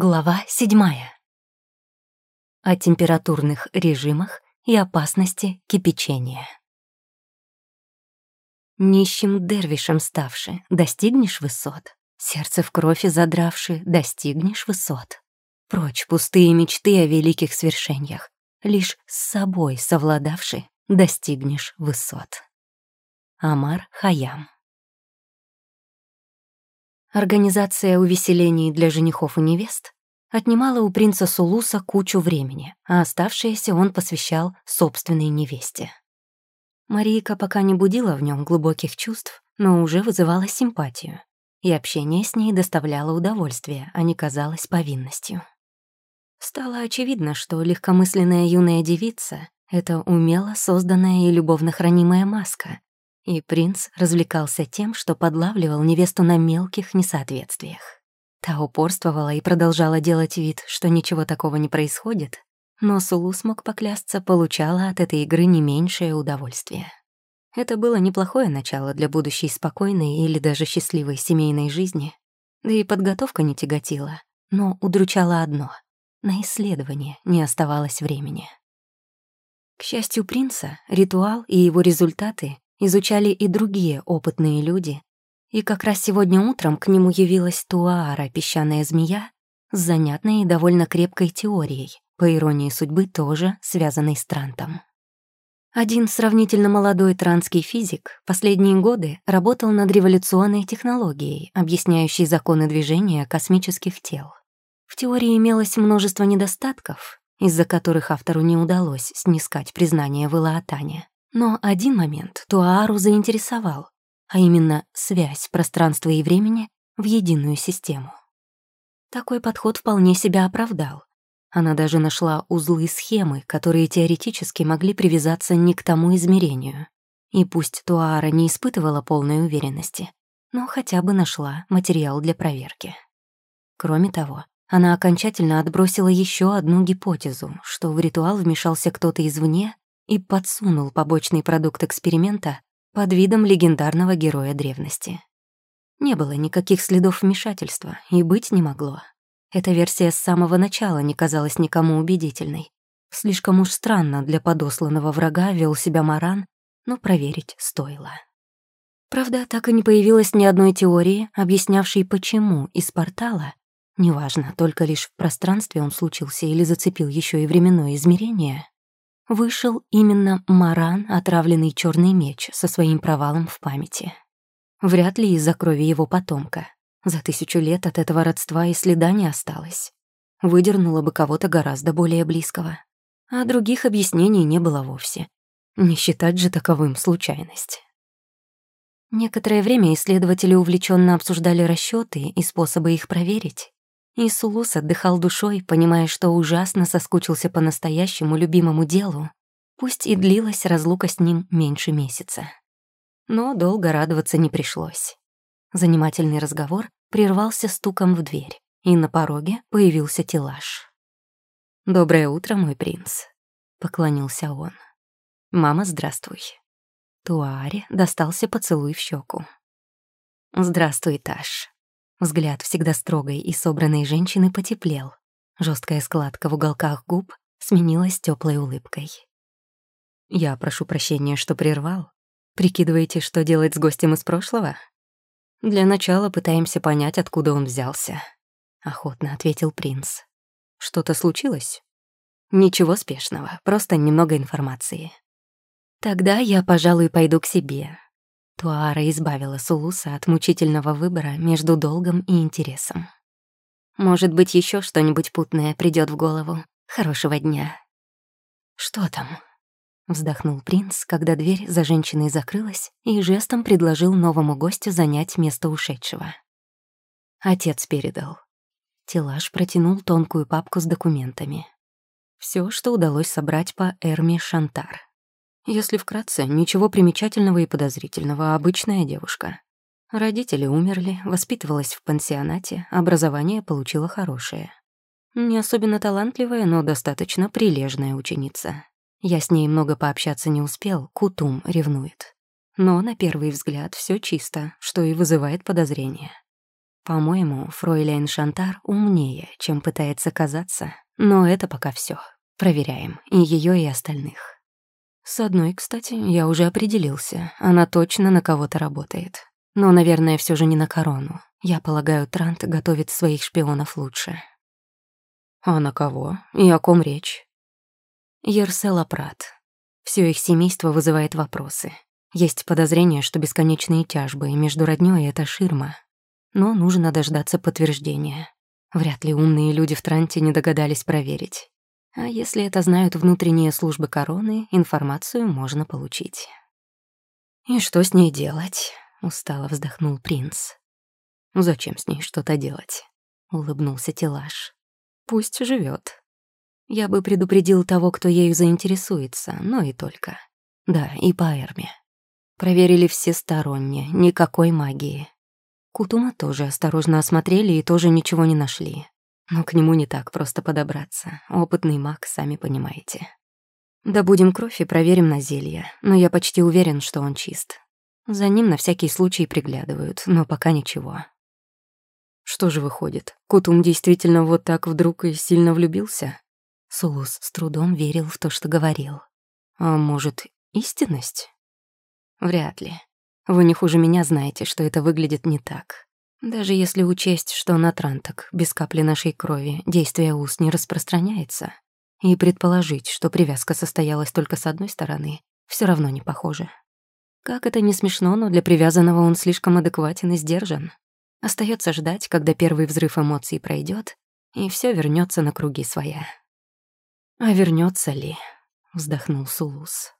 Глава седьмая. О температурных режимах и опасности кипячения. Нищим дервишем ставши, достигнешь высот. Сердце в кровь задравши, достигнешь высот. Прочь пустые мечты о великих свершениях. Лишь с собой совладавши, достигнешь высот. Амар Хаям. Организация увеселений для женихов и невест отнимала у принца Сулуса кучу времени, а оставшееся он посвящал собственной невесте. Марийка пока не будила в нем глубоких чувств, но уже вызывала симпатию, и общение с ней доставляло удовольствие, а не казалось повинностью. Стало очевидно, что легкомысленная юная девица — это умело созданная и любовно хранимая маска, и принц развлекался тем, что подлавливал невесту на мелких несоответствиях. Та упорствовала и продолжала делать вид, что ничего такого не происходит, но Сулу смог поклясться, получала от этой игры не меньшее удовольствие. Это было неплохое начало для будущей спокойной или даже счастливой семейной жизни, да и подготовка не тяготила, но удручало одно — на исследование не оставалось времени. К счастью принца, ритуал и его результаты изучали и другие опытные люди, и как раз сегодня утром к нему явилась Туаара, песчаная змея, с занятной и довольно крепкой теорией, по иронии судьбы тоже связанной с Трантом. Один сравнительно молодой транский физик последние годы работал над революционной технологией, объясняющей законы движения космических тел. В теории имелось множество недостатков, из-за которых автору не удалось снискать признание в Илаатане. Но один момент Туаару заинтересовал, а именно связь пространства и времени в единую систему. Такой подход вполне себя оправдал. Она даже нашла узлы схемы, которые теоретически могли привязаться не к тому измерению. И пусть Туара не испытывала полной уверенности, но хотя бы нашла материал для проверки. Кроме того, она окончательно отбросила еще одну гипотезу, что в ритуал вмешался кто-то извне и подсунул побочный продукт эксперимента под видом легендарного героя древности. Не было никаких следов вмешательства, и быть не могло. Эта версия с самого начала не казалась никому убедительной. Слишком уж странно для подосланного врага вел себя Маран, но проверить стоило. Правда, так и не появилось ни одной теории, объяснявшей, почему из портала, неважно, только лишь в пространстве он случился или зацепил еще и временное измерение, вышел именно Маран, отравленный черный меч, со своим провалом в памяти. Вряд ли из-за крови его потомка. За тысячу лет от этого родства и следа не осталось. Выдернуло бы кого-то гораздо более близкого. А других объяснений не было вовсе. Не считать же таковым случайность. Некоторое время исследователи увлеченно обсуждали расчеты и способы их проверить. И Сулус отдыхал душой, понимая, что ужасно соскучился по настоящему любимому делу, пусть и длилась разлука с ним меньше месяца. Но долго радоваться не пришлось. Занимательный разговор прервался стуком в дверь, и на пороге появился Тилаш. «Доброе утро, мой принц», — поклонился он. «Мама, здравствуй». Туаре достался поцелуй в щеку. «Здравствуй, Таш», Взгляд всегда строгой и собранной женщины потеплел. Жесткая складка в уголках губ сменилась теплой улыбкой. «Я прошу прощения, что прервал. Прикидываете, что делать с гостем из прошлого?» «Для начала пытаемся понять, откуда он взялся», — охотно ответил принц. «Что-то случилось?» «Ничего спешного, просто немного информации». «Тогда я, пожалуй, пойду к себе. Туара избавила Сулуса от мучительного выбора между долгом и интересом. Может быть, еще что-нибудь путное придет в голову. Хорошего дня. Что там? Вздохнул принц, когда дверь за женщиной закрылась и жестом предложил новому гостю занять место ушедшего. Отец передал. Тилаж протянул тонкую папку с документами. Все, что удалось собрать по Эрме Шантар. Если вкратце, ничего примечательного и подозрительного, обычная девушка. Родители умерли, воспитывалась в пансионате, образование получила хорошее. Не особенно талантливая, но достаточно прилежная ученица. Я с ней много пообщаться не успел, Кутум ревнует. Но на первый взгляд все чисто, что и вызывает подозрения. По-моему, фройляйн Шантар умнее, чем пытается казаться, но это пока все. Проверяем и ее, и остальных. С одной, кстати, я уже определился. Она точно на кого-то работает. Но, наверное, все же не на корону. Я полагаю, Трант готовит своих шпионов лучше. А на кого? И о ком речь? Ерсела Прат. Все их семейство вызывает вопросы. Есть подозрение, что бесконечные тяжбы между роднёй — это ширма. Но нужно дождаться подтверждения. Вряд ли умные люди в Транте не догадались проверить. А если это знают внутренние службы короны, информацию можно получить. «И что с ней делать?» — устало вздохнул принц. «Зачем с ней что-то делать?» — улыбнулся Тилаш. «Пусть живет. Я бы предупредил того, кто ею заинтересуется, но и только. Да, и по Эрме. Проверили всесторонне, никакой магии. Кутума тоже осторожно осмотрели и тоже ничего не нашли. Но к нему не так просто подобраться. Опытный маг, сами понимаете. Добудем кровь и проверим на зелье, но я почти уверен, что он чист. За ним на всякий случай приглядывают, но пока ничего. Что же выходит, Кутум действительно вот так вдруг и сильно влюбился? Сулус с трудом верил в то, что говорил. А может, истинность? Вряд ли. Вы не хуже меня знаете, что это выглядит не так. Даже если учесть, что на транток без капли нашей крови действие уз не распространяется, и предположить, что привязка состоялась только с одной стороны, все равно не похоже. Как это не смешно, но для привязанного он слишком адекватен и сдержан. Остается ждать, когда первый взрыв эмоций пройдет, и все вернется на круги своя. А вернется ли? вздохнул Сулус.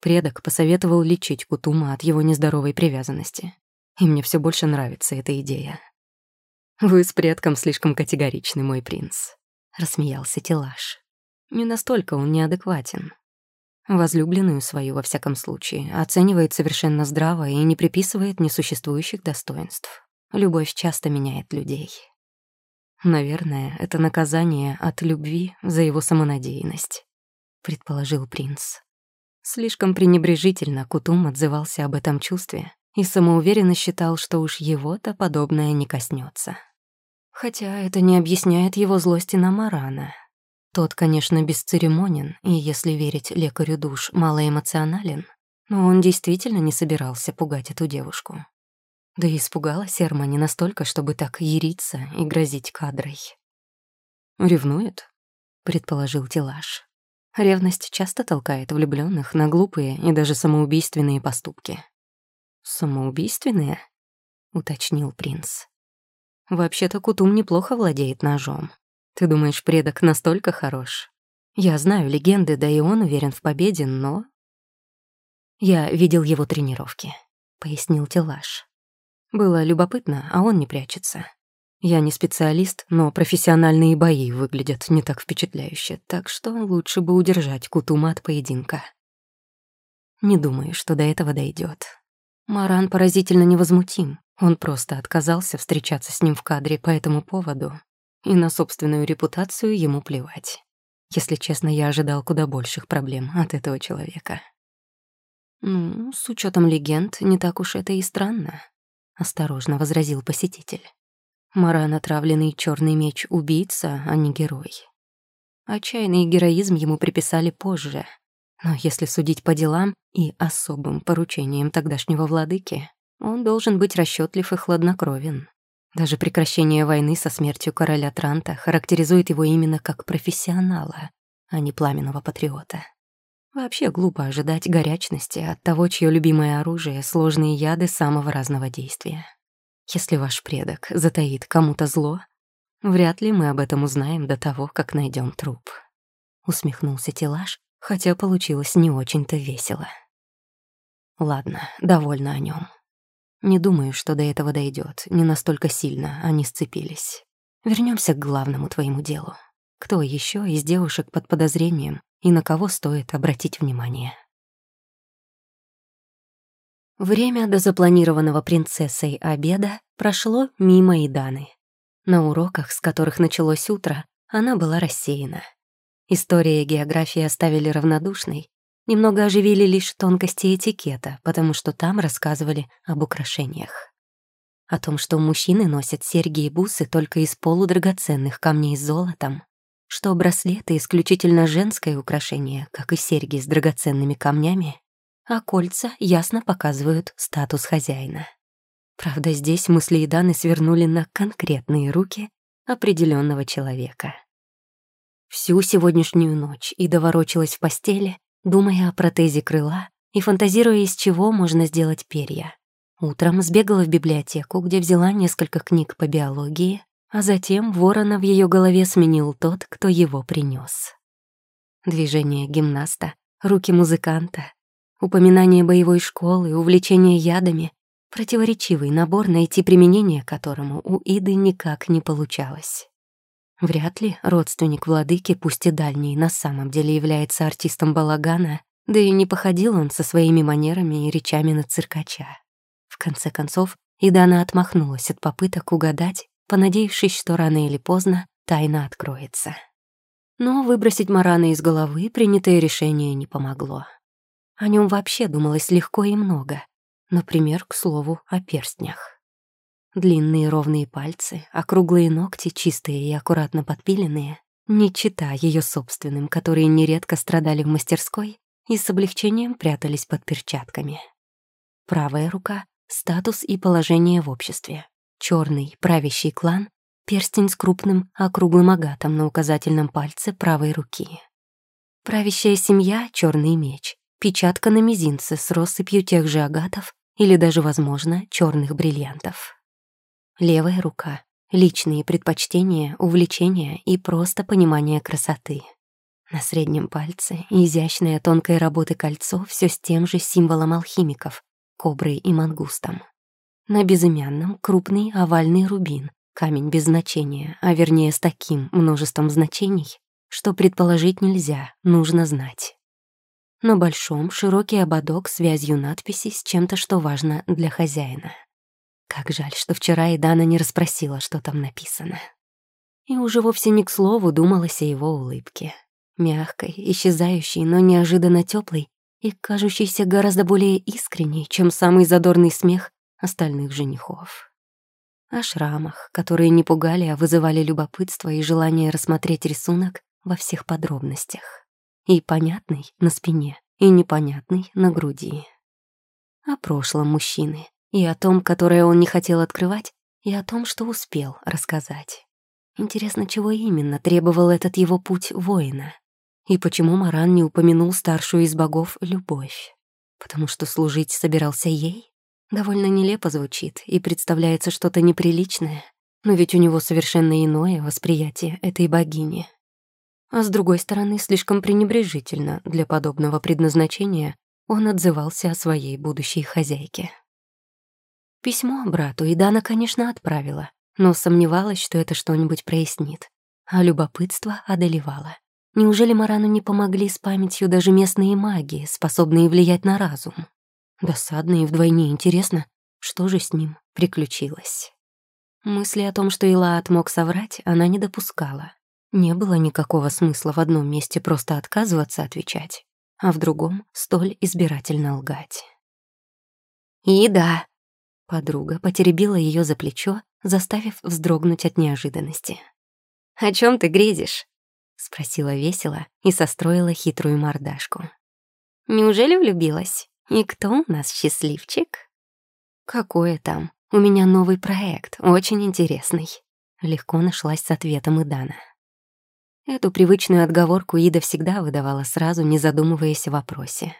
Предок посоветовал лечить Кутума от его нездоровой привязанности. И мне все больше нравится эта идея. «Вы с предком слишком категоричны, мой принц», — рассмеялся Тилаш. «Не настолько он неадекватен. Возлюбленную свою, во всяком случае, оценивает совершенно здраво и не приписывает несуществующих достоинств. Любовь часто меняет людей. Наверное, это наказание от любви за его самонадеянность», — предположил принц. Слишком пренебрежительно Кутум отзывался об этом чувстве, и самоуверенно считал, что уж его-то подобное не коснется. Хотя это не объясняет его злости на Марана. Тот, конечно, бесцеремонен, и, если верить лекарю душ, малоэмоционален, но он действительно не собирался пугать эту девушку. Да и испугалась Эрма не настолько, чтобы так яриться и грозить кадрой. «Ревнует?» — предположил Тилаш. Ревность часто толкает влюбленных на глупые и даже самоубийственные поступки. «Самоубийственные?» — уточнил принц. «Вообще-то Кутум неплохо владеет ножом. Ты думаешь, предок настолько хорош? Я знаю легенды, да и он уверен в победе, но...» «Я видел его тренировки», — пояснил Телаш. «Было любопытно, а он не прячется. Я не специалист, но профессиональные бои выглядят не так впечатляюще, так что лучше бы удержать Кутума от поединка. Не думаю, что до этого дойдет. Маран поразительно невозмутим. Он просто отказался встречаться с ним в кадре по этому поводу, и на собственную репутацию ему плевать. Если честно, я ожидал куда больших проблем от этого человека. «Ну, с учетом легенд, не так уж это и странно», — осторожно возразил посетитель. Маран — отравленный черный меч убийца, а не герой. Отчаянный героизм ему приписали позже — но если судить по делам и особым поручениям тогдашнего владыки, он должен быть расчетлив и хладнокровен. Даже прекращение войны со смертью короля Транта характеризует его именно как профессионала, а не пламенного патриота. Вообще глупо ожидать горячности от того, чье любимое оружие — сложные яды самого разного действия. Если ваш предок затаит кому-то зло, вряд ли мы об этом узнаем до того, как найдем труп. Усмехнулся Тилаш, хотя получилось не очень-то весело. Ладно, довольна о нем. Не думаю, что до этого дойдет. Не настолько сильно они сцепились. Вернемся к главному твоему делу. Кто еще из девушек под подозрением и на кого стоит обратить внимание? Время до запланированного принцессой обеда прошло мимо Иданы. На уроках, с которых началось утро, она была рассеяна. История и география оставили равнодушной, немного оживили лишь тонкости этикета, потому что там рассказывали об украшениях. о том, что мужчины носят серьги и бусы только из полудрагоценных камней с золотом, что браслеты — исключительно женское украшение, как и серьги с драгоценными камнями, а кольца ясно показывают статус хозяина. Правда, здесь мысли Иданы свернули на конкретные руки определенного человека. Всю сегодняшнюю ночь и доворочилась в постели, думая о протезе крыла и фантазируя, из чего можно сделать перья. Утром сбегала в библиотеку, где взяла несколько книг по биологии, а затем ворона в ее голове сменил тот, кто его принес. Движение гимнаста, руки музыканта, упоминание боевой школы, увлечение ядами, противоречивый набор, найти применение которому у Иды никак не получалось. Вряд ли родственник владыки, пусть и дальний, на самом деле является артистом балагана, да и не походил он со своими манерами и речами на циркача. В конце концов, Идана отмахнулась от попыток угадать, понадеявшись, что рано или поздно тайна откроется. Но выбросить Марана из головы принятое решение не помогло. О нем вообще думалось легко и много. Например, к слову, о перстнях. Длинные ровные пальцы, округлые ногти, чистые и аккуратно подпиленные, не чита ее собственным, которые нередко страдали в мастерской и с облегчением прятались под перчатками. Правая рука — статус и положение в обществе. Черный правящий клан — перстень с крупным округлым агатом на указательном пальце правой руки. Правящая семья — черный меч, печатка на мизинце с россыпью тех же агатов или даже, возможно, черных бриллиантов. Левая рука — личные предпочтения, увлечения и просто понимание красоты. На среднем пальце изящная тонкой работы кольцо все с тем же символом алхимиков — коброй и мангустом. На безымянном — крупный овальный рубин, камень без значения, а вернее с таким множеством значений, что предположить нельзя, нужно знать. На большом — широкий ободок с вязью надписей с чем-то, что важно для хозяина. Как жаль, что вчера и Дана не расспросила, что там написано. И уже вовсе не к слову думалось о его улыбке. Мягкой, исчезающей, но неожиданно теплой и кажущейся гораздо более искренней, чем самый задорный смех остальных женихов. О шрамах, которые не пугали, а вызывали любопытство и желание рассмотреть рисунок во всех подробностях. И понятный на спине, и непонятный на груди. О прошлом мужчины, и о том, которое он не хотел открывать, и о том, что успел рассказать. Интересно, чего именно требовал этот его путь воина? И почему Маран не упомянул старшую из богов любовь? Потому что служить собирался ей? Довольно нелепо звучит и представляется что-то неприличное, но ведь у него совершенно иное восприятие этой богини. А с другой стороны, слишком пренебрежительно для подобного предназначения он отзывался о своей будущей хозяйке. Письмо брату и Дана, конечно, отправила, но сомневалась, что это что-нибудь прояснит. А любопытство одолевало. Неужели Марану не помогли с памятью даже местные маги, способные влиять на разум? Досадно и вдвойне интересно, что же с ним приключилось. Мысли о том, что Илаат мог соврать, она не допускала. Не было никакого смысла в одном месте просто отказываться отвечать, а в другом столь избирательно лгать. «И да», Подруга потеребила ее за плечо, заставив вздрогнуть от неожиданности. «О чем ты грезишь?» — спросила весело и состроила хитрую мордашку. «Неужели влюбилась? И кто у нас счастливчик?» «Какое там? У меня новый проект, очень интересный». Легко нашлась с ответом и Дана. Эту привычную отговорку Ида всегда выдавала сразу, не задумываясь о вопросе.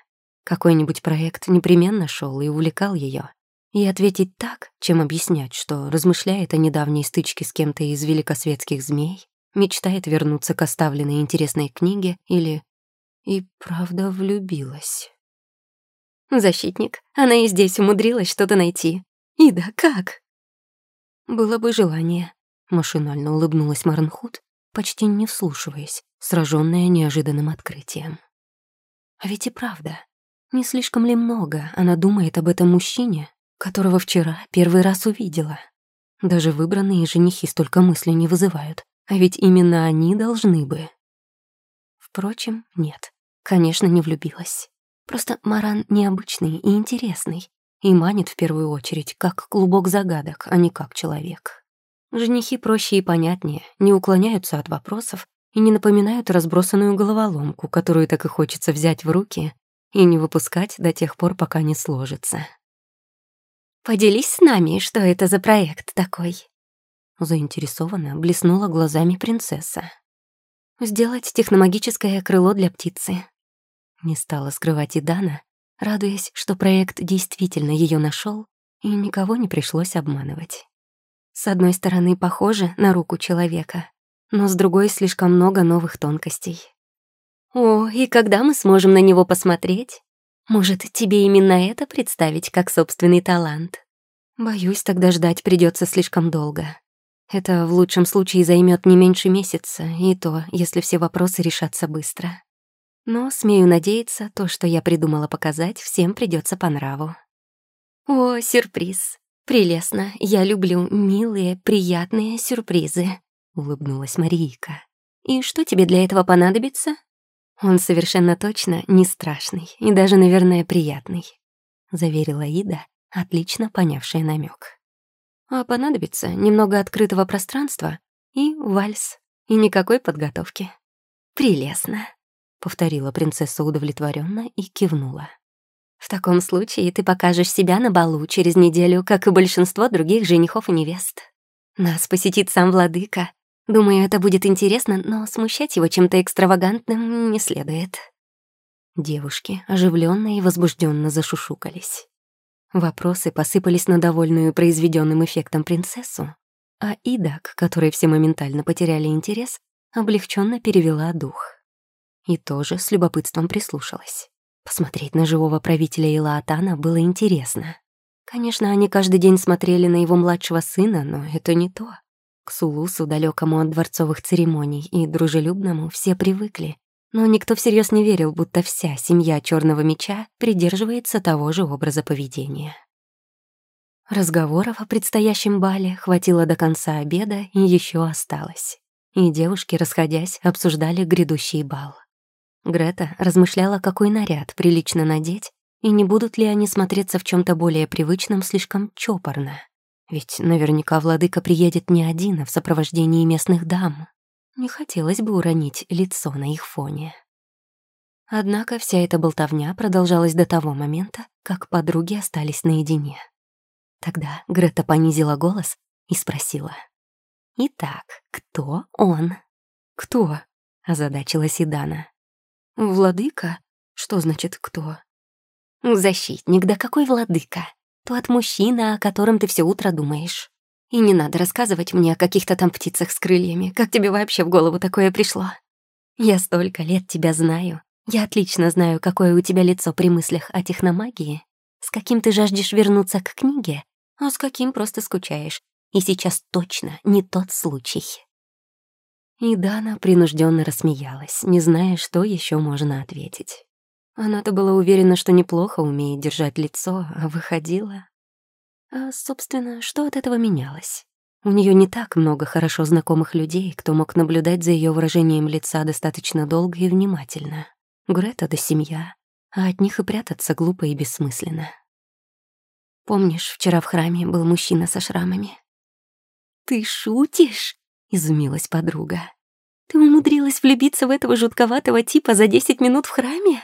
Какой-нибудь проект непременно шел и увлекал ее, и ответить так, чем объяснять, что размышляет о недавней стычке с кем-то из великосветских змей, мечтает вернуться к оставленной интересной книге или и правда влюбилась. Защитник, она и здесь умудрилась что-то найти. Ида, как? Было бы желание. Машинально улыбнулась Марнхут, почти не вслушиваясь, сраженная неожиданным открытием. А ведь и правда, не слишком ли много она думает об этом мужчине, которого вчера первый раз увидела. Даже выбранные женихи столько мыслей не вызывают, а ведь именно они должны бы. Впрочем, нет, конечно, не влюбилась. Просто Маран необычный и интересный, и манит в первую очередь, как клубок загадок, а не как человек. Женихи проще и понятнее, не уклоняются от вопросов и не напоминают разбросанную головоломку, которую так и хочется взять в руки и не выпускать до тех пор, пока не сложится. «Поделись с нами, что это за проект такой?» Заинтересованно блеснула глазами принцесса. «Сделать техномагическое крыло для птицы». Не стала скрывать и Дана, радуясь, что проект действительно ее нашел и никого не пришлось обманывать. С одной стороны, похоже на руку человека, но с другой слишком много новых тонкостей. «О, и когда мы сможем на него посмотреть? Может, тебе именно это представить как собственный талант?» Боюсь, тогда ждать придется слишком долго. Это в лучшем случае займет не меньше месяца, и то, если все вопросы решатся быстро. Но, смею надеяться, то, что я придумала показать, всем придется по нраву. О, сюрприз. Прелестно. Я люблю милые, приятные сюрпризы, улыбнулась Марийка. И что тебе для этого понадобится? Он совершенно точно не страшный и даже, наверное, приятный, заверила Ида, отлично понявшая намек. А понадобится немного открытого пространства и вальс, и никакой подготовки. Прелестно повторила принцесса удовлетворенно и кивнула. В таком случае ты покажешь себя на балу через неделю, как и большинство других женихов и невест. Нас посетит сам владыка. Думаю, это будет интересно, но смущать его чем-то экстравагантным не следует. Девушки оживленно и возбужденно зашушукались. Вопросы посыпались на довольную произведенным эффектом принцессу, а Ида, к которой все моментально потеряли интерес, облегченно перевела дух и тоже с любопытством прислушалась. Посмотреть на живого правителя Илаатана было интересно. Конечно, они каждый день смотрели на его младшего сына, но это не то. К Сулусу, далекому от дворцовых церемоний и дружелюбному, все привыкли. Но никто всерьез не верил, будто вся семья Черного меча придерживается того же образа поведения. Разговоров о предстоящем бале хватило до конца обеда и еще осталось. И девушки, расходясь, обсуждали грядущий бал. Грета размышляла, какой наряд прилично надеть, и не будут ли они смотреться в чем то более привычном слишком чопорно. Ведь наверняка владыка приедет не один, а в сопровождении местных дам. Не хотелось бы уронить лицо на их фоне. Однако вся эта болтовня продолжалась до того момента, как подруги остались наедине. Тогда Грета понизила голос и спросила. «Итак, кто он?» «Кто?» — озадачилась Идана. «Владыка? Что значит кто?» «Защитник, да какой владыка? Тот мужчина, о котором ты все утро думаешь. И не надо рассказывать мне о каких-то там птицах с крыльями. Как тебе вообще в голову такое пришло? Я столько лет тебя знаю. Я отлично знаю, какое у тебя лицо при мыслях о техномагии. С каким ты жаждешь вернуться к книге, а с каким просто скучаешь. И сейчас точно не тот случай». И Дана принужденно рассмеялась, не зная, что еще можно ответить. Она-то была уверена, что неплохо умеет держать лицо, а выходила... А, собственно, что от этого менялось? У нее не так много хорошо знакомых людей, кто мог наблюдать за ее выражением лица достаточно долго и внимательно. Грета да семья, а от них и прятаться глупо и бессмысленно. Помнишь, вчера в храме был мужчина со шрамами? «Ты шутишь?» изумилась подруга. «Ты умудрилась влюбиться в этого жутковатого типа за десять минут в храме?»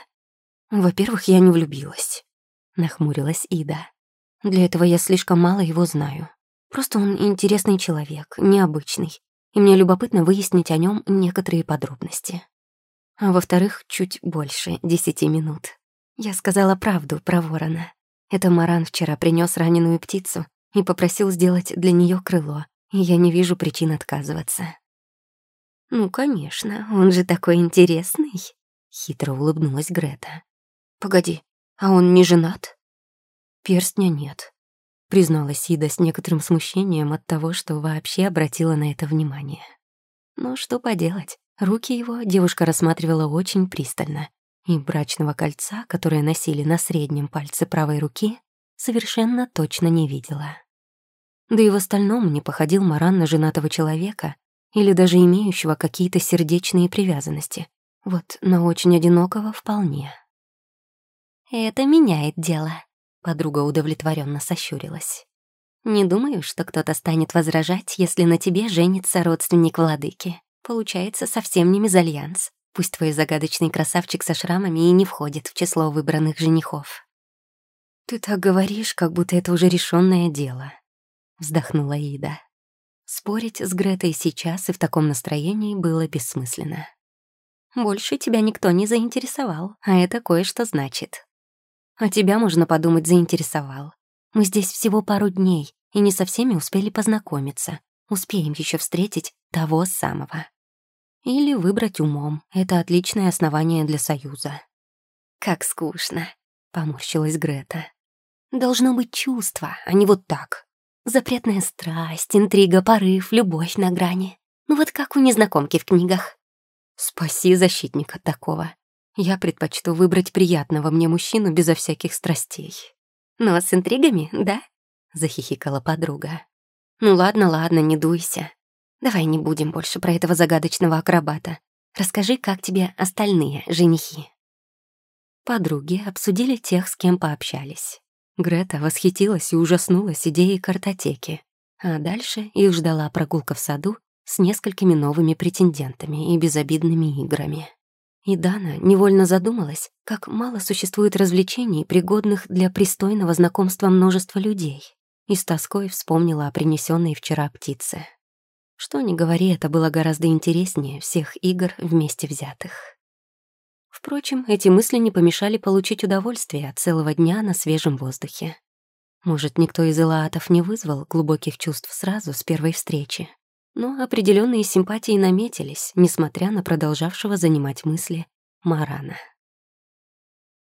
«Во-первых, я не влюбилась», — нахмурилась Ида. «Для этого я слишком мало его знаю. Просто он интересный человек, необычный, и мне любопытно выяснить о нем некоторые подробности. А во-вторых, чуть больше десяти минут. Я сказала правду про ворона. Это Маран вчера принес раненую птицу и попросил сделать для нее крыло, я не вижу причин отказываться. «Ну, конечно, он же такой интересный», — хитро улыбнулась Грета. «Погоди, а он не женат?» «Перстня нет», — призналась Ида с некоторым смущением от того, что вообще обратила на это внимание. Но что поделать, руки его девушка рассматривала очень пристально, и брачного кольца, которое носили на среднем пальце правой руки, совершенно точно не видела. Да и в остальном не походил Маран на женатого человека или даже имеющего какие-то сердечные привязанности. Вот на очень одинокого вполне. «Это меняет дело», Подруга удовлетворенно сощурилась. «Не думаю, что кто-то станет возражать, если на тебе женится родственник владыки. Получается совсем не мезальянс. Пусть твой загадочный красавчик со шрамами и не входит в число выбранных женихов». «Ты так говоришь, как будто это уже решенное дело», — вздохнула Ида. Спорить с Гретой сейчас и в таком настроении было бессмысленно. «Больше тебя никто не заинтересовал, а это кое-что значит. А тебя, можно подумать, заинтересовал. Мы здесь всего пару дней и не со всеми успели познакомиться. Успеем еще встретить того самого. Или выбрать умом. Это отличное основание для союза. «Как скучно», — поморщилась Грета. «Должно быть чувство, а не вот так. Запретная страсть, интрига, порыв, любовь на грани. Ну вот как у незнакомки в книгах». «Спаси защитника такого. Я предпочту выбрать приятного мне мужчину безо всяких страстей». «Но с интригами, да?» — захихикала подруга. «Ну ладно, ладно, не дуйся. Давай не будем больше про этого загадочного акробата. Расскажи, как тебе остальные женихи». Подруги обсудили тех, с кем пообщались. Грета восхитилась и ужаснулась идеей картотеки. А дальше их ждала прогулка в саду с несколькими новыми претендентами и безобидными играми. И Дана невольно задумалась, как мало существует развлечений, пригодных для пристойного знакомства множества людей, и с тоской вспомнила о принесенной вчера птице. Что ни говори, это было гораздо интереснее всех игр вместе взятых. Впрочем, эти мысли не помешали получить удовольствие от целого дня на свежем воздухе. Может, никто из элаатов не вызвал глубоких чувств сразу с первой встречи, но определенные симпатии наметились, несмотря на продолжавшего занимать мысли Марана.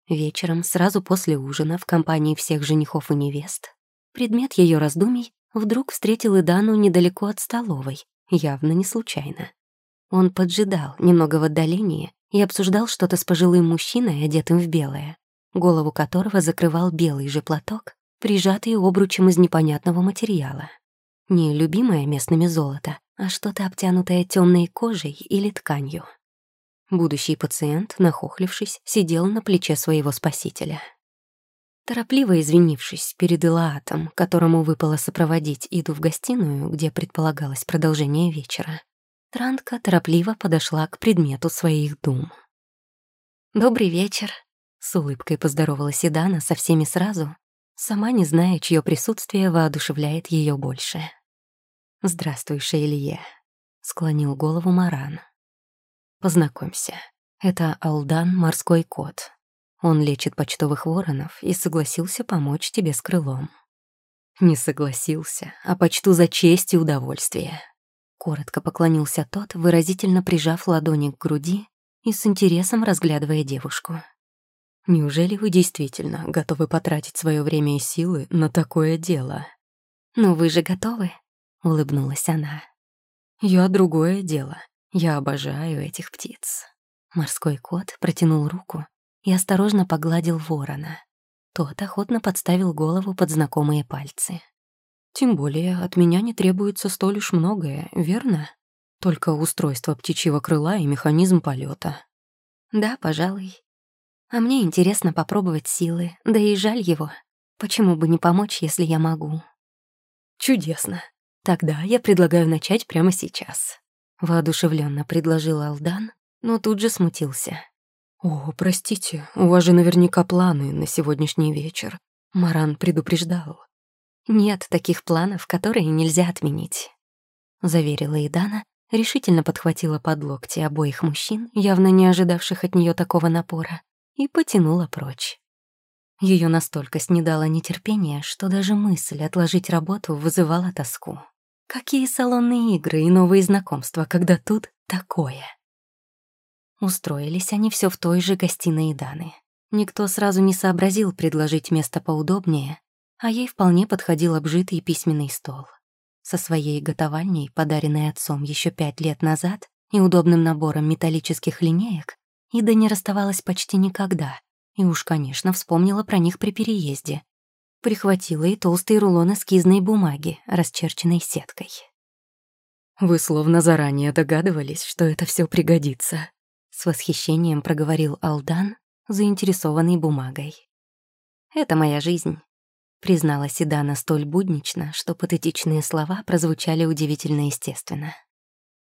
Вечером, сразу после ужина, в компании всех женихов и невест, предмет ее раздумий вдруг встретил Идану недалеко от столовой, явно не случайно. Он поджидал немного в отдалении и обсуждал что-то с пожилым мужчиной, одетым в белое, голову которого закрывал белый же платок, прижатый обручем из непонятного материала. Не любимое местными золото, а что-то обтянутое темной кожей или тканью. Будущий пациент, нахохлившись, сидел на плече своего спасителя. Торопливо извинившись перед Илаатом, которому выпало сопроводить Иду в гостиную, где предполагалось продолжение вечера, Трантка торопливо подошла к предмету своих дум. «Добрый вечер», — с улыбкой поздоровалась Идана со всеми сразу, сама не зная, чье присутствие воодушевляет ее больше. «Здравствуй, Шейлие», — склонил голову Маран. «Познакомься, это Алдан Морской Кот. Он лечит почтовых воронов и согласился помочь тебе с крылом». «Не согласился, а почту за честь и удовольствие», — коротко поклонился тот, выразительно прижав ладони к груди и с интересом разглядывая девушку. «Неужели вы действительно готовы потратить свое время и силы на такое дело?» «Ну вы же готовы?» — улыбнулась она. «Я другое дело. Я обожаю этих птиц». Морской кот протянул руку и осторожно погладил ворона. Тот охотно подставил голову под знакомые пальцы. «Тем более от меня не требуется столь уж многое, верно? Только устройство птичьего крыла и механизм полета. «Да, пожалуй. А мне интересно попробовать силы, да и жаль его. Почему бы не помочь, если я могу?» «Чудесно. Тогда я предлагаю начать прямо сейчас. Воодушевленно предложил Алдан, но тут же смутился. О, простите, у вас же наверняка планы на сегодняшний вечер. Маран предупреждал. Нет таких планов, которые нельзя отменить. Заверила Идана, решительно подхватила под локти обоих мужчин, явно не ожидавших от нее такого напора, и потянула прочь. Ее настолько снедало нетерпение, что даже мысль отложить работу вызывала тоску. Какие салонные игры и новые знакомства, когда тут такое? Устроились они все в той же гостиной Даны. Никто сразу не сообразил предложить место поудобнее, а ей вполне подходил обжитый письменный стол. Со своей готовальней, подаренной отцом еще пять лет назад, и удобным набором металлических линеек, Ида не расставалась почти никогда, и уж, конечно, вспомнила про них при переезде, Прихватила и толстый рулон эскизной бумаги, расчерченной сеткой. «Вы словно заранее догадывались, что это все пригодится», — с восхищением проговорил Алдан, заинтересованный бумагой. Это моя жизнь», — призналась Идана столь буднично, что патетичные слова прозвучали удивительно естественно.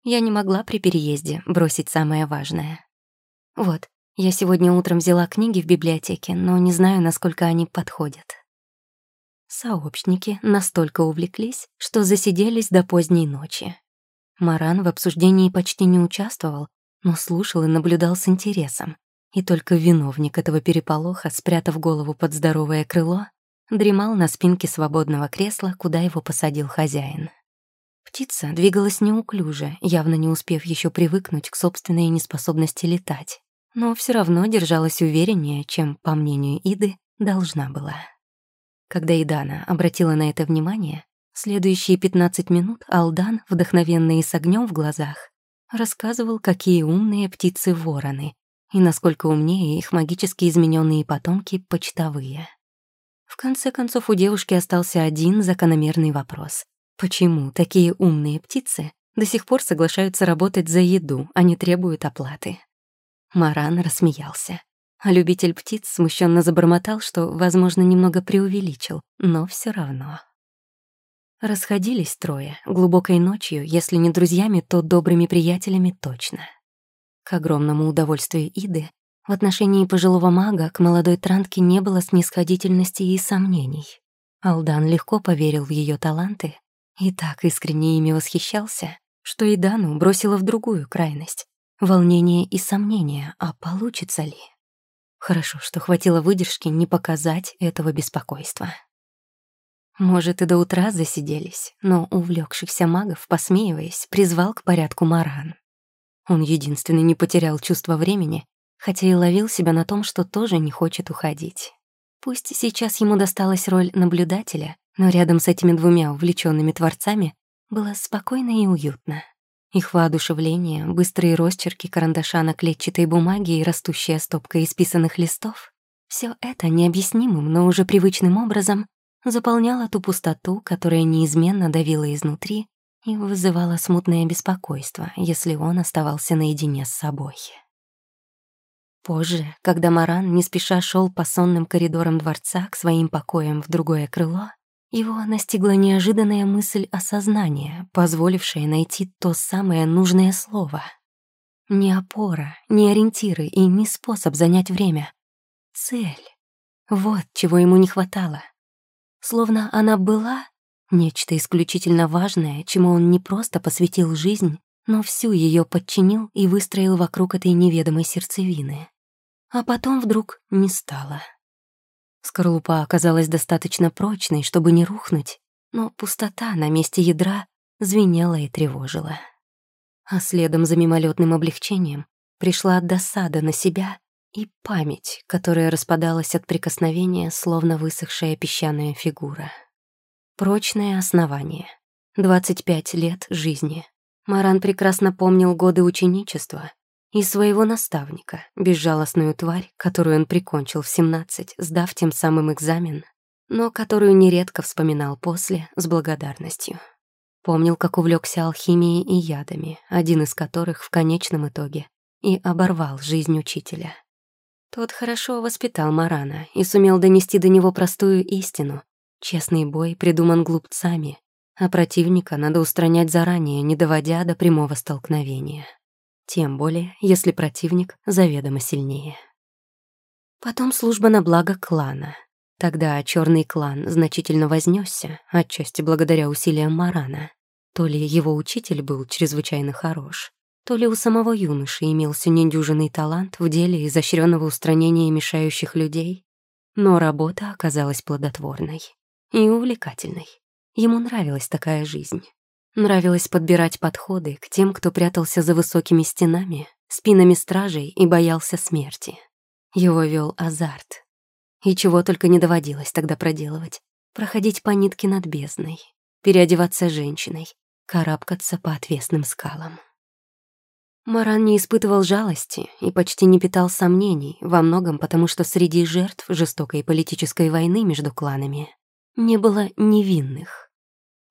Я не могла при переезде бросить самое важное. Вот, я сегодня утром взяла книги в библиотеке, но не знаю, насколько они подходят. Сообщники настолько увлеклись, что засиделись до поздней ночи. Маран в обсуждении почти не участвовал, но слушал и наблюдал с интересом. И только виновник этого переполоха, спрятав голову под здоровое крыло, дремал на спинке свободного кресла, куда его посадил хозяин. Птица двигалась неуклюже, явно не успев еще привыкнуть к собственной неспособности летать, но все равно держалась увереннее, чем, по мнению Иды, должна была. Когда Идана обратила на это внимание, следующие 15 минут Алдан, вдохновенный и с огнем в глазах, рассказывал, какие умные птицы вороны и насколько умнее их магически измененные потомки почтовые. В конце концов, у девушки остался один закономерный вопрос. Почему такие умные птицы до сих пор соглашаются работать за еду, а не требуют оплаты? Маран рассмеялся. А любитель птиц смущенно забормотал, что, возможно, немного преувеличил, но все равно. Расходились трое, глубокой ночью, если не друзьями, то добрыми приятелями точно. К огромному удовольствию Иды, в отношении пожилого мага к молодой Трантке не было снисходительности и сомнений. Алдан легко поверил в ее таланты и так искренне ими восхищался, что Идану бросила в другую крайность — волнение и сомнение, а получится ли. Хорошо, что хватило выдержки не показать этого беспокойства. Может, и до утра засиделись, но увлекшихся магов, посмеиваясь, призвал к порядку Маран. Он единственный не потерял чувство времени, хотя и ловил себя на том, что тоже не хочет уходить. Пусть сейчас ему досталась роль наблюдателя, но рядом с этими двумя увлеченными творцами было спокойно и уютно. Их воодушевление, быстрые росчерки карандаша на клетчатой бумаге и растущая стопка исписанных листов — все это необъяснимым, но уже привычным образом заполняло ту пустоту, которая неизменно давила изнутри и вызывала смутное беспокойство, если он оставался наедине с собой. Позже, когда Маран не спеша шел по сонным коридорам дворца к своим покоям в другое крыло, его настигла неожиданная мысль осознания, позволившая найти то самое нужное слово. Не опора, не ориентиры и не способ занять время. Цель. Вот чего ему не хватало. Словно она была нечто исключительно важное, чему он не просто посвятил жизнь, но всю ее подчинил и выстроил вокруг этой неведомой сердцевины. А потом вдруг не стало. Скорлупа оказалась достаточно прочной, чтобы не рухнуть, но пустота на месте ядра звенела и тревожила. А следом за мимолетным облегчением пришла досада на себя и память, которая распадалась от прикосновения, словно высохшая песчаная фигура. Прочное основание. 25 лет жизни. Маран прекрасно помнил годы ученичества, и своего наставника, безжалостную тварь, которую он прикончил в 17, сдав тем самым экзамен, но которую нередко вспоминал после с благодарностью. Помнил, как увлекся алхимией и ядами, один из которых в конечном итоге и оборвал жизнь учителя. Тот хорошо воспитал Марана и сумел донести до него простую истину. Честный бой придуман глупцами, а противника надо устранять заранее, не доводя до прямого столкновения. Тем более, если противник заведомо сильнее. Потом служба на благо клана. Тогда черный клан значительно вознесся, отчасти благодаря усилиям Марана. То ли его учитель был чрезвычайно хорош, то ли у самого юноши имелся недюжинный талант в деле изощренного устранения мешающих людей, но работа оказалась плодотворной и увлекательной. Ему нравилась такая жизнь. Нравилось подбирать подходы к тем, кто прятался за высокими стенами, спинами стражей и боялся смерти. Его вел азарт. И чего только не доводилось тогда проделывать. Проходить по нитке над бездной, переодеваться женщиной, карабкаться по отвесным скалам. Маран не испытывал жалости и почти не питал сомнений, во многом потому, что среди жертв жестокой политической войны между кланами не было невинных.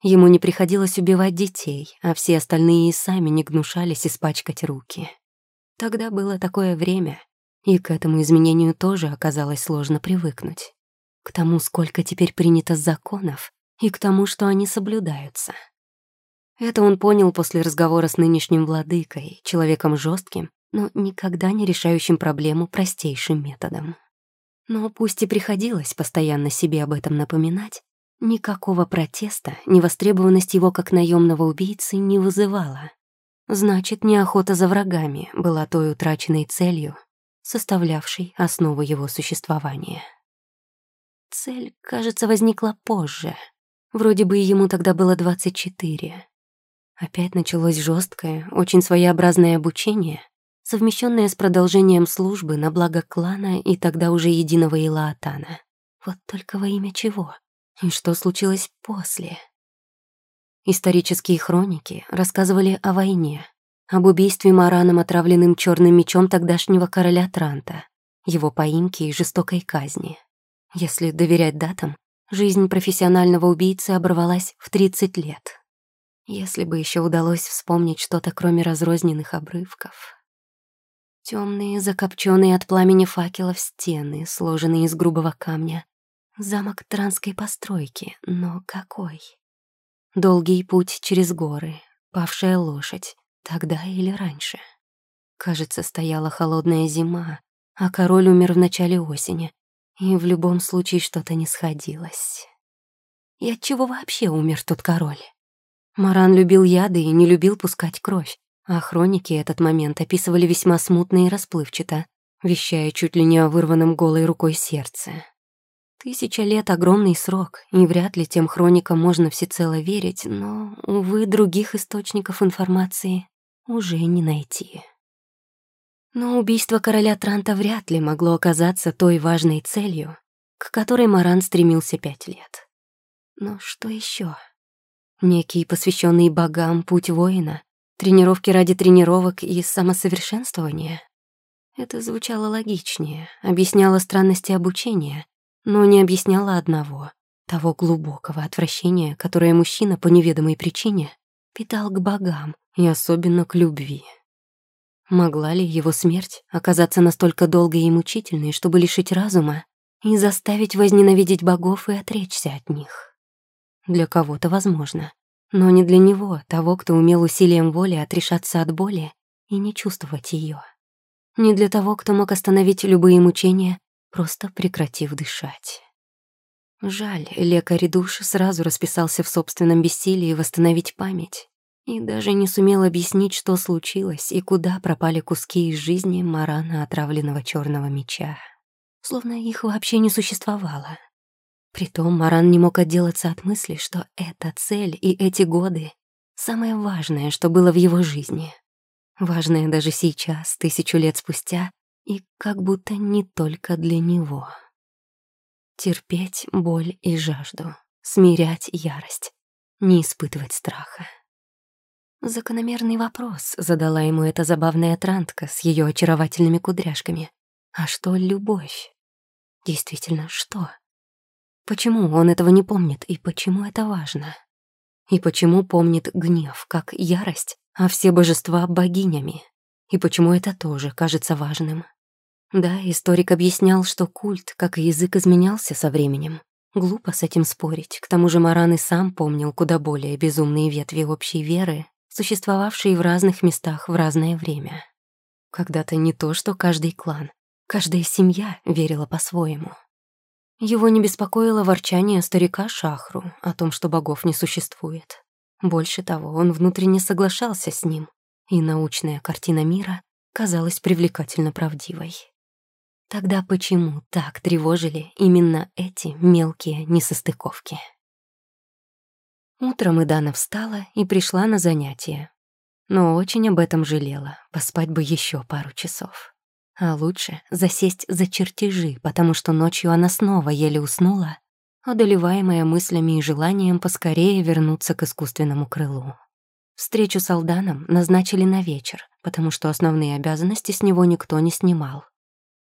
Ему не приходилось убивать детей, а все остальные и сами не гнушались испачкать руки. Тогда было такое время, и к этому изменению тоже оказалось сложно привыкнуть. к тому, сколько теперь принято законов, и к тому, что они соблюдаются. Это он понял после разговора с нынешним владыкой, человеком жестким, но никогда не решающим проблему простейшим методом. Но пусть и приходилось постоянно себе об этом напоминать, никакого протеста, невостребованность его как наемного убийцы не вызывала. Значит, неохота за врагами была той утраченной целью, составлявшей основу его существования. Цель, кажется, возникла позже. Вроде бы ему тогда было 24. Опять началось жесткое, очень своеобразное обучение, совмещенное с продолжением службы на благо клана и тогда уже единого Илаатана. Вот только во имя чего? И что случилось после? Исторические хроники рассказывали о войне, об убийстве Мараном отравленным черным мечом тогдашнего короля Транта, его поимке и жестокой казни. Если доверять датам, жизнь профессионального убийцы оборвалась в 30 лет. Если бы еще удалось вспомнить что-то, кроме разрозненных обрывков. Темные, закопченные от пламени факелов стены, сложенные из грубого камня. Замок транской постройки, но какой? Долгий путь через горы, павшая лошадь, тогда или раньше. Кажется, стояла холодная зима, а король умер в начале осени, и в любом случае что-то не сходилось. И от чего вообще умер тот король? Маран любил яды и не любил пускать кровь, а хроники этот момент описывали весьма смутно и расплывчато, вещая чуть ли не о вырванном голой рукой сердце. Тысяча лет — огромный срок, и вряд ли тем хроникам можно всецело верить, но, увы, других источников информации уже не найти. Но убийство короля Транта вряд ли могло оказаться той важной целью, к которой Маран стремился пять лет. Но что еще? Некий посвященный богам путь воина, тренировки ради тренировок и самосовершенствования. Это звучало логичнее, объясняло странности обучения, но не объясняло одного — того глубокого отвращения, которое мужчина по неведомой причине питал к богам и особенно к любви. Могла ли его смерть оказаться настолько долгой и мучительной, чтобы лишить разума и заставить возненавидеть богов и отречься от них? Для кого-то возможно, но не для него, того, кто умел усилием воли отрешаться от боли и не чувствовать ее. Не для того, кто мог остановить любые мучения, просто прекратив дышать. Жаль, лекарь душ сразу расписался в собственном бессилии восстановить память и даже не сумел объяснить, что случилось и куда пропали куски из жизни Марана, отравленного черного меча. Словно их вообще не существовало. Притом Маран не мог отделаться от мысли, что эта цель и эти годы — самое важное, что было в его жизни. Важное даже сейчас, тысячу лет спустя, и как будто не только для него. Терпеть боль и жажду, смирять ярость, не испытывать страха. Закономерный вопрос задала ему эта забавная трантка с ее очаровательными кудряшками. А что любовь? Действительно, что? Почему он этого не помнит и почему это важно? И почему помнит гнев как ярость, а все божества богинями? И почему это тоже кажется важным? Да, историк объяснял, что культ, как и язык, изменялся со временем. Глупо с этим спорить. К тому же Маран и сам помнил куда более безумные ветви общей веры, существовавшие в разных местах в разное время. Когда-то не то, что каждый клан, каждая семья верила по-своему. Его не беспокоило ворчание старика Шахру о том, что богов не существует. Больше того, он внутренне соглашался с ним, и научная картина мира казалась привлекательно правдивой. Тогда почему так тревожили именно эти мелкие несостыковки? Утром Идана встала и пришла на занятия. Но очень об этом жалела, поспать бы еще пару часов. А лучше засесть за чертежи, потому что ночью она снова еле уснула, одолеваемая мыслями и желанием поскорее вернуться к искусственному крылу. Встречу с Алданом назначили на вечер, потому что основные обязанности с него никто не снимал.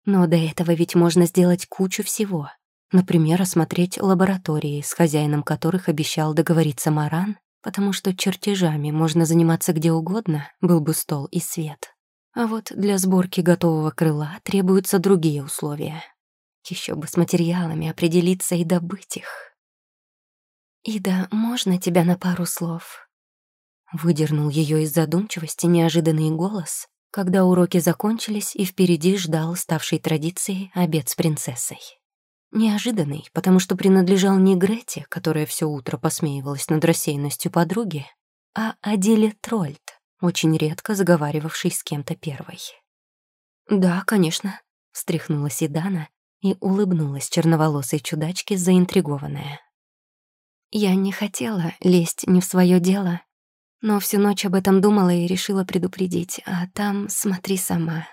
Но до этого ведь можно сделать кучу всего. Например, осмотреть лаборатории, с хозяином которых обещал договориться Маран, потому что чертежами можно заниматься где угодно, был бы стол и свет. А вот для сборки готового крыла требуются другие условия. Еще бы с материалами определиться и добыть их. «Ида, можно тебя на пару слов?» Выдернул ее из задумчивости неожиданный голос, когда уроки закончились и впереди ждал ставшей традицией обед с принцессой. Неожиданный, потому что принадлежал не Грете, которая все утро посмеивалась над рассеянностью подруги, а Адиле Трольд, очень редко заговаривавшей с кем-то первой. «Да, конечно», — встряхнула Седана и улыбнулась черноволосой чудачке, заинтригованная. Я не хотела лезть не в свое дело, но всю ночь об этом думала и решила предупредить, а там смотри сама.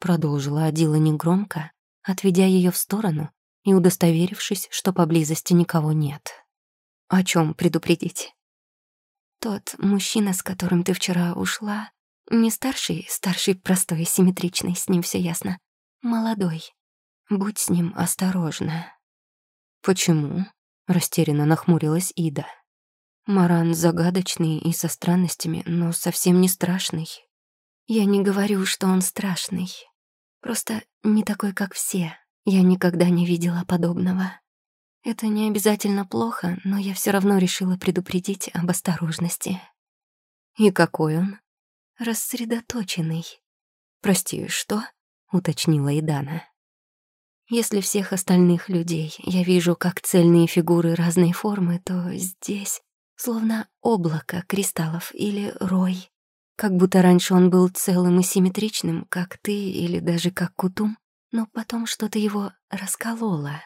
Продолжила Адила негромко, отведя ее в сторону и удостоверившись, что поблизости никого нет. О чем предупредить? Тот мужчина, с которым ты вчера ушла, не старший, старший простой, симметричный, с ним все ясно. Молодой. Будь с ним осторожна. Почему? Растерянно нахмурилась Ида. Маран загадочный и со странностями, но совсем не страшный. Я не говорю, что он страшный. Просто не такой, как все. Я никогда не видела подобного. Это не обязательно плохо, но я все равно решила предупредить об осторожности. И какой он? Рассредоточенный. Прости, что? уточнила Идана. Если всех остальных людей я вижу как цельные фигуры разной формы, то здесь словно облако кристаллов или рой. Как будто раньше он был целым и симметричным, как ты или даже как Кутум, но потом что-то его раскололо.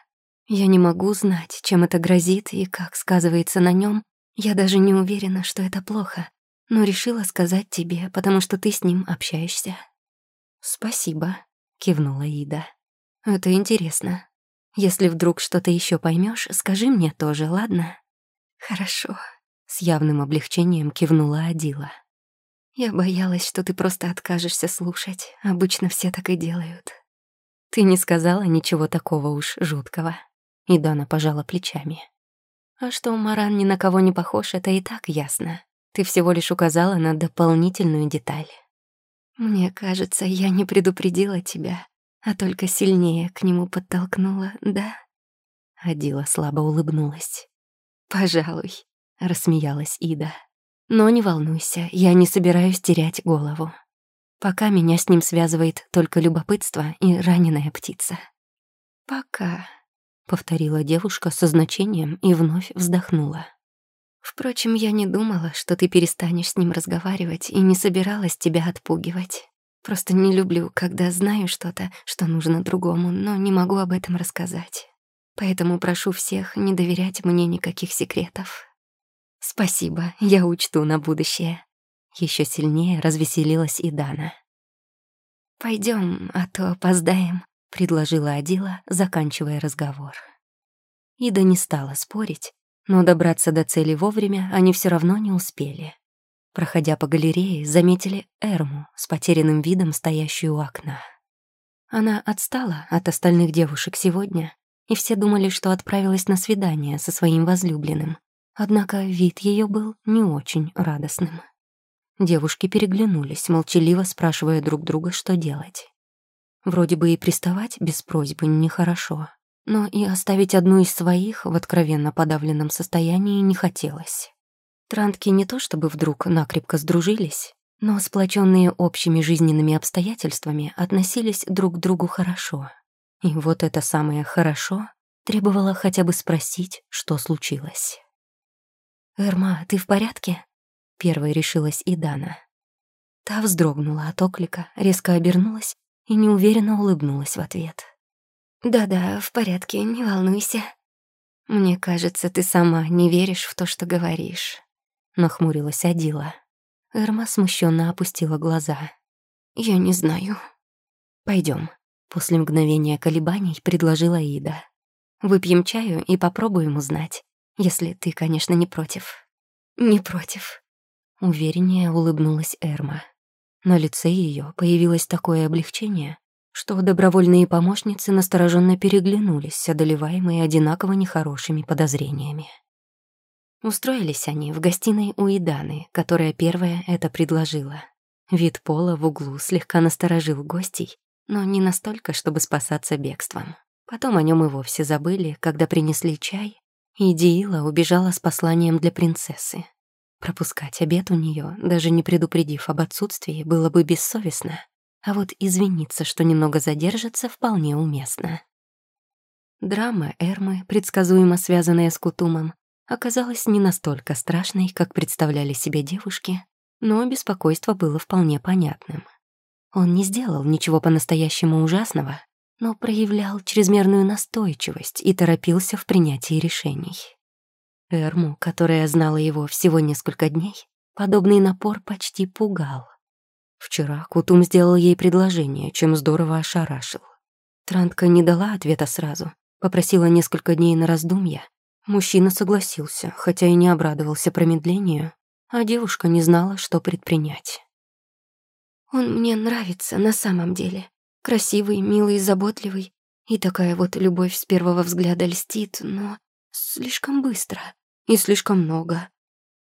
Я не могу знать, чем это грозит и как сказывается на нем. Я даже не уверена, что это плохо, но решила сказать тебе, потому что ты с ним общаешься. «Спасибо», — кивнула Ида. Это интересно. Если вдруг что-то еще поймешь, скажи мне тоже, ладно? Хорошо. С явным облегчением кивнула Адила. Я боялась, что ты просто откажешься слушать. Обычно все так и делают. Ты не сказала ничего такого уж жуткого. И Дана пожала плечами. А что Маран ни на кого не похож, это и так ясно. Ты всего лишь указала на дополнительную деталь. Мне кажется, я не предупредила тебя, а только сильнее к нему подтолкнула, да?» Адила слабо улыбнулась. «Пожалуй», — рассмеялась Ида. «Но не волнуйся, я не собираюсь терять голову. Пока меня с ним связывает только любопытство и раненая птица». «Пока», — повторила девушка со значением и вновь вздохнула. «Впрочем, я не думала, что ты перестанешь с ним разговаривать и не собиралась тебя отпугивать. Просто не люблю, когда знаю что-то, что нужно другому, но не могу об этом рассказать. Поэтому прошу всех не доверять мне никаких секретов. Спасибо, я учту на будущее. Еще сильнее развеселилась и Дана. Пойдем, а то опоздаем, предложила Адила, заканчивая разговор. Ида не стала спорить, но добраться до цели вовремя они все равно не успели. Проходя по галерее, заметили Эрму с потерянным видом, стоящую у окна. Она отстала от остальных девушек сегодня, и все думали, что отправилась на свидание со своим возлюбленным. Однако вид ее был не очень радостным. Девушки переглянулись, молчаливо спрашивая друг друга, что делать. Вроде бы и приставать без просьбы нехорошо, но и оставить одну из своих в откровенно подавленном состоянии не хотелось. Трантки не то чтобы вдруг накрепко сдружились, но сплоченные общими жизненными обстоятельствами относились друг к другу хорошо. И вот это самое «хорошо» требовало хотя бы спросить, что случилось. «Эрма, ты в порядке?» — первой решилась и Дана. Та вздрогнула от оклика, резко обернулась и неуверенно улыбнулась в ответ. «Да-да, в порядке, не волнуйся. Мне кажется, ты сама не веришь в то, что говоришь». — нахмурилась Адила. Эрма смущенно опустила глаза. «Я не знаю». Пойдем. после мгновения колебаний предложила Ида. «Выпьем чаю и попробуем узнать, если ты, конечно, не против». «Не против», — увереннее улыбнулась Эрма. На лице ее появилось такое облегчение, что добровольные помощницы настороженно переглянулись, одолеваемые одинаково нехорошими подозрениями. Устроились они в гостиной у Иданы, которая первая это предложила. Вид пола в углу слегка насторожил гостей, но не настолько, чтобы спасаться бегством. Потом о нем и вовсе забыли, когда принесли чай, и Диила убежала с посланием для принцессы. Пропускать обед у нее, даже не предупредив об отсутствии, было бы бессовестно. А вот извиниться, что немного задержится, вполне уместно. Драма Эрмы, предсказуемо связанная с Кутумом, оказалась не настолько страшной, как представляли себе девушки, но беспокойство было вполне понятным. Он не сделал ничего по-настоящему ужасного, но проявлял чрезмерную настойчивость и торопился в принятии решений. Эрму, которая знала его всего несколько дней, подобный напор почти пугал. Вчера Кутум сделал ей предложение, чем здорово ошарашил. Трантка не дала ответа сразу, попросила несколько дней на раздумья. Мужчина согласился, хотя и не обрадовался промедлению, а девушка не знала, что предпринять. «Он мне нравится на самом деле. Красивый, милый, заботливый. И такая вот любовь с первого взгляда льстит, но слишком быстро и слишком много.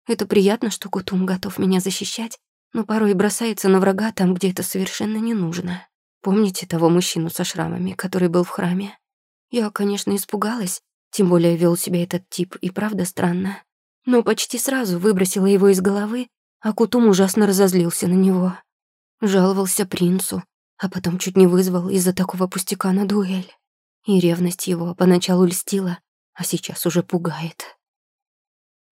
Это приятно, что Кутум готов меня защищать, но порой бросается на врага там, где это совершенно не нужно. Помните того мужчину со шрамами, который был в храме? Я, конечно, испугалась, тем более вел себя этот тип и правда странно. Но почти сразу выбросила его из головы, а Кутум ужасно разозлился на него. Жаловался принцу, а потом чуть не вызвал из-за такого пустяка на дуэль. И ревность его поначалу льстила, а сейчас уже пугает.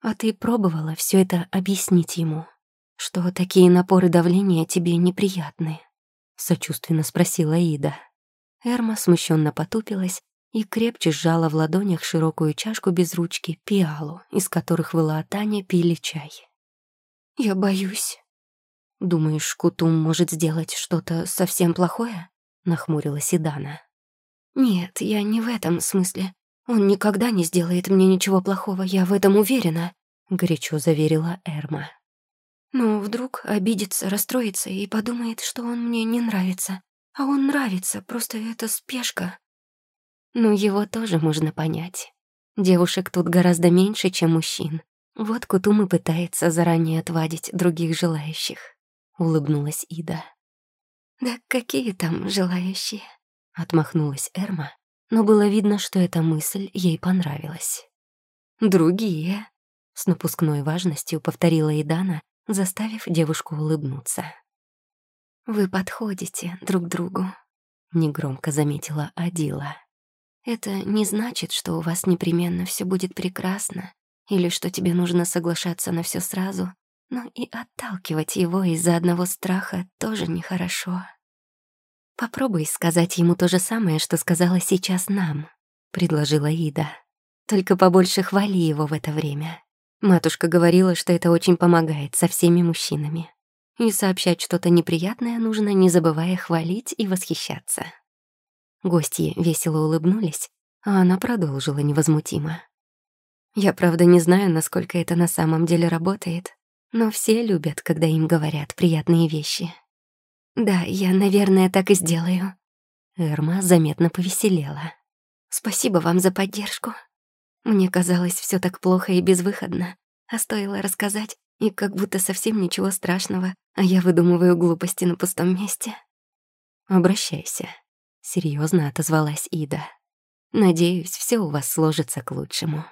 А ты пробовала все это объяснить ему? что такие напоры давления тебе неприятны?» — сочувственно спросила Ида. Эрма смущенно потупилась и крепче сжала в ладонях широкую чашку без ручки пиалу, из которых выла Таня пили чай. «Я боюсь». «Думаешь, Кутум может сделать что-то совсем плохое?» — нахмурилась Идана. «Нет, я не в этом смысле. Он никогда не сделает мне ничего плохого, я в этом уверена», — горячо заверила Эрма. Но вдруг обидится, расстроится и подумает, что он мне не нравится. А он нравится, просто это спешка. Ну, его тоже можно понять. Девушек тут гораздо меньше, чем мужчин. Вот Кутум и пытается заранее отвадить других желающих. Улыбнулась Ида. «Да какие там желающие?» Отмахнулась Эрма, но было видно, что эта мысль ей понравилась. «Другие», — с напускной важностью повторила Идана заставив девушку улыбнуться. «Вы подходите друг другу», — негромко заметила Адила. «Это не значит, что у вас непременно все будет прекрасно или что тебе нужно соглашаться на все сразу, но и отталкивать его из-за одного страха тоже нехорошо. Попробуй сказать ему то же самое, что сказала сейчас нам», — предложила Ида. «Только побольше хвали его в это время. Матушка говорила, что это очень помогает со всеми мужчинами. И сообщать что-то неприятное нужно, не забывая хвалить и восхищаться. Гости весело улыбнулись, а она продолжила невозмутимо. Я, правда, не знаю, насколько это на самом деле работает, но все любят, когда им говорят приятные вещи. «Да, я, наверное, так и сделаю». Эрма заметно повеселела. «Спасибо вам за поддержку». Мне казалось все так плохо и безвыходно, а стоило рассказать, и как будто совсем ничего страшного, а я выдумываю глупости на пустом месте. «Обращайся», — серьезно отозвалась Ида. «Надеюсь, все у вас сложится к лучшему».